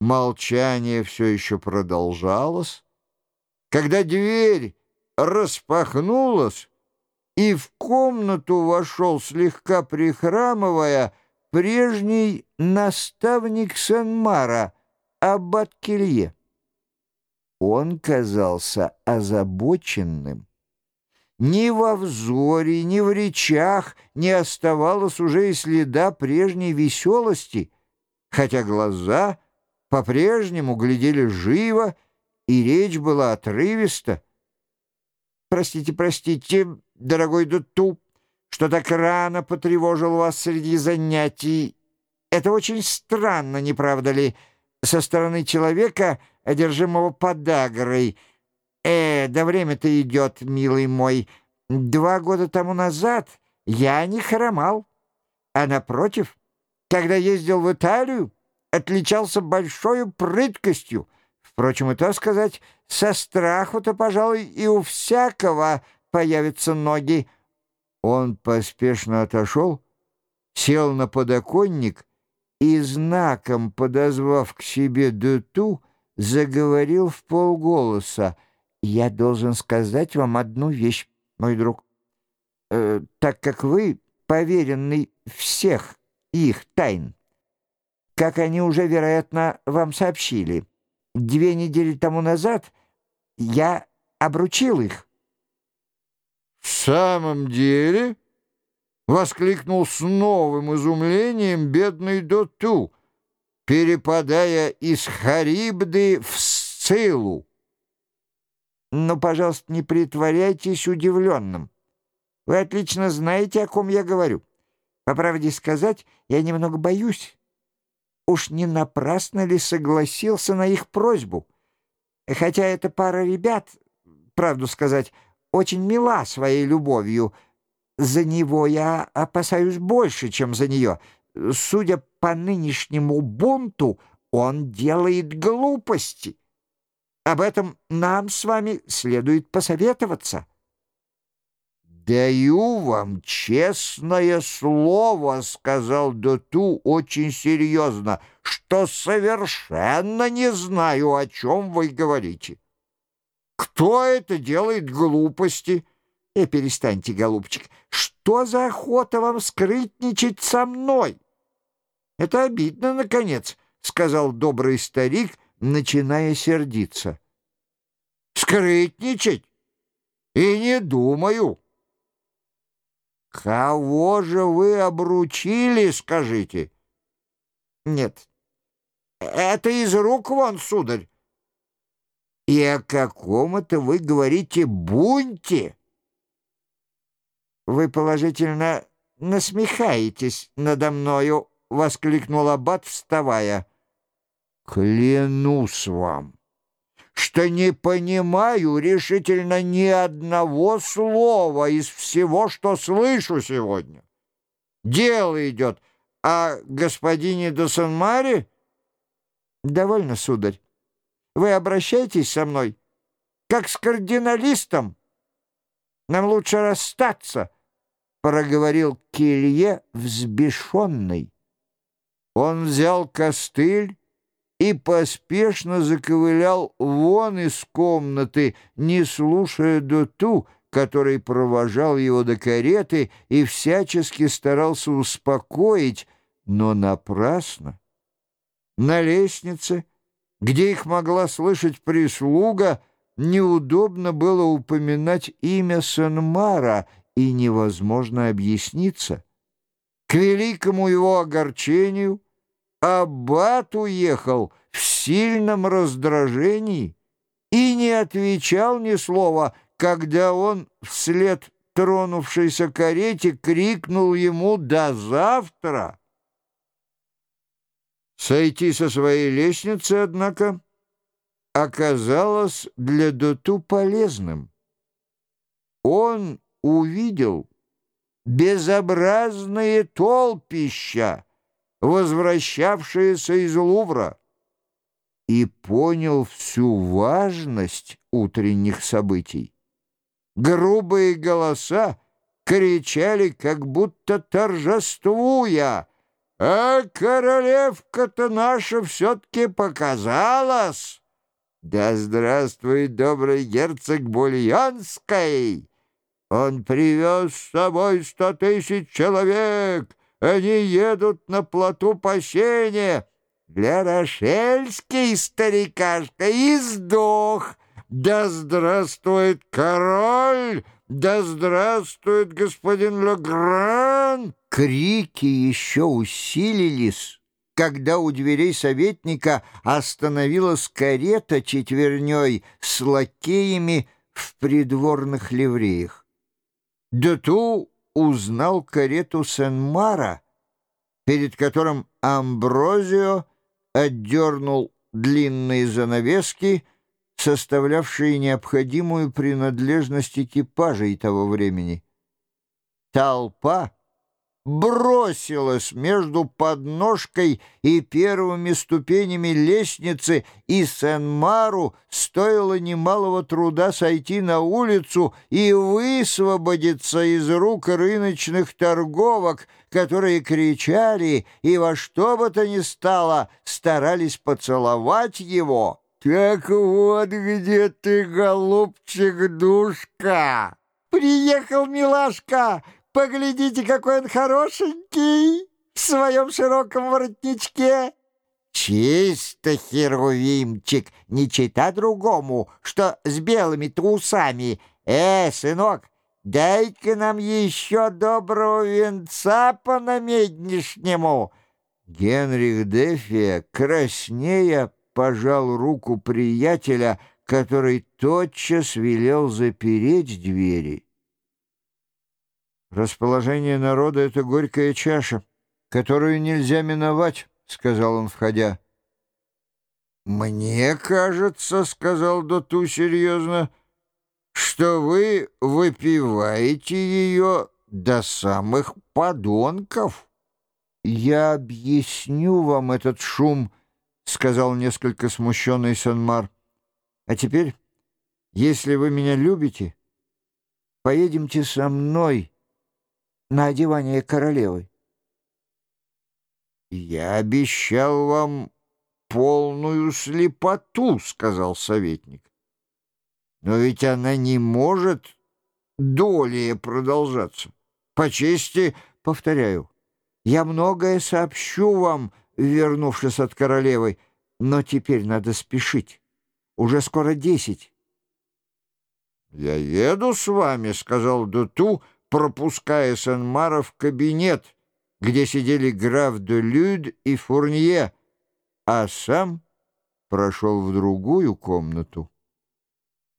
Молчание все еще продолжалось. Когда дверь распахнулась, и в комнату вошел, слегка прихрамывая, прежний наставник Сен-Мара, аббат Келье. Он казался озабоченным. Ни во взоре, ни в речах не оставалось уже и следа прежней веселости, хотя глаза — по-прежнему глядели живо, и речь была отрывиста. «Простите, простите, дорогой Дуту, что так рано потревожил вас среди занятий. Это очень странно, не правда ли, со стороны человека, одержимого подагрой. Э, да время-то идет, милый мой. Два года тому назад я не хромал, а напротив, когда ездил в Италию, отличался большой прыткостью. Впрочем, и то сказать, со страху-то, пожалуй, и у всякого появятся ноги. Он поспешно отошел, сел на подоконник и, знаком подозвав к себе Дюту, заговорил в полголоса. «Я должен сказать вам одну вещь, мой друг. Э, так как вы поверенный всех их тайн, как они уже, вероятно, вам сообщили. Две недели тому назад я обручил их». «В самом деле?» — воскликнул с новым изумлением бедный Доту, перепадая из Харибды в Сцилу. «Ну, пожалуйста, не притворяйтесь удивленным. Вы отлично знаете, о ком я говорю. По правде сказать, я немного боюсь» уж не напрасно ли согласился на их просьбу. Хотя эта пара ребят, правду сказать, очень мила своей любовью. За него я опасаюсь больше, чем за нее. Судя по нынешнему бунту, он делает глупости. Об этом нам с вами следует посоветоваться. «Даю вам честное слово», — сказал Доту очень серьезно, «что совершенно не знаю, о чем вы говорите. Кто это делает глупости?» «И «Э, перестаньте, голубчик, что за охота вам скрытничать со мной?» «Это обидно, наконец», — сказал добрый старик, начиная сердиться. «Скрытничать? И не думаю». «Кого же вы обручили, скажите?» «Нет, это из рук вон, сударь». «И о каком это вы говорите бунте?» «Вы положительно насмехаетесь надо мною», — воскликнул Аббат, вставая. «Клянусь вам!» Что не понимаю решительно ни одного слова из всего, что слышу сегодня. Дело идет о господине де? Довольно, сударь. Вы обращаетесь со мной, как с кардиналистом. Нам лучше расстаться, — проговорил Келье взбешенный. Он взял костыль и поспешно заковылял вон из комнаты, не слушая Доту, который провожал его до кареты и всячески старался успокоить, но напрасно. На лестнице, где их могла слышать прислуга, неудобно было упоминать имя Санмара, и невозможно объясниться. К великому его огорчению — Аббат уехал в сильном раздражении и не отвечал ни слова, когда он вслед тронувшейся карете крикнул ему «До завтра!». Сойти со своей лестницы, однако, оказалось для Доту полезным. Он увидел безобразные толпища, возвращавшиеся из Лувра, и понял всю важность утренних событий. Грубые голоса кричали, как будто торжествуя а королевка-то наша все-таки показалась. Да здравствует добрый герцог Бульонской! Он привез с собой сто тысяч человек. Они едут на плоту пасения. Для Рошельский старикашка и сдох. Да здравствует король! Да здравствует господин Легран! Крики еще усилились, когда у дверей советника остановилась карета четверней с лакеями в придворных ливреях. Дету узнал карету Сен-Мара, перед которым Амброзио отдернул длинные занавески, составлявшие необходимую принадлежность экипажей того времени. Толпа бросилась между подножкой и первыми ступенями лестницы, и Сен-Мару стоило немалого труда сойти на улицу и высвободиться из рук рыночных торговок, которые кричали и во что бы то ни стало старались поцеловать его. «Так вот где ты, голубчик-душка!» «Приехал, милашка!» Поглядите, какой он хорошенький в своем широком воротничке. Чисто херувимчик, не чита другому, что с белыми-то усами. Э, сынок, дай-ка нам еще доброго венца по намеднишнему. Генрих Дефия, краснея, пожал руку приятеля, который тотчас велел запереть двери. «Расположение народа — это горькая чаша, которую нельзя миновать», — сказал он, входя. «Мне кажется, — сказал Доту серьезно, — что вы выпиваете ее до самых подонков». «Я объясню вам этот шум», — сказал несколько смущенный Санмар. «А теперь, если вы меня любите, поедемте со мной» на одевание королевы. «Я обещал вам полную слепоту», — сказал советник. «Но ведь она не может долее продолжаться. По чести, повторяю, я многое сообщу вам, вернувшись от королевы, но теперь надо спешить. Уже скоро десять». «Я еду с вами», — сказал Дуту, — пропуская Сен-Мара в кабинет, где сидели граф де Люд и Фурнье, а сам прошел в другую комнату.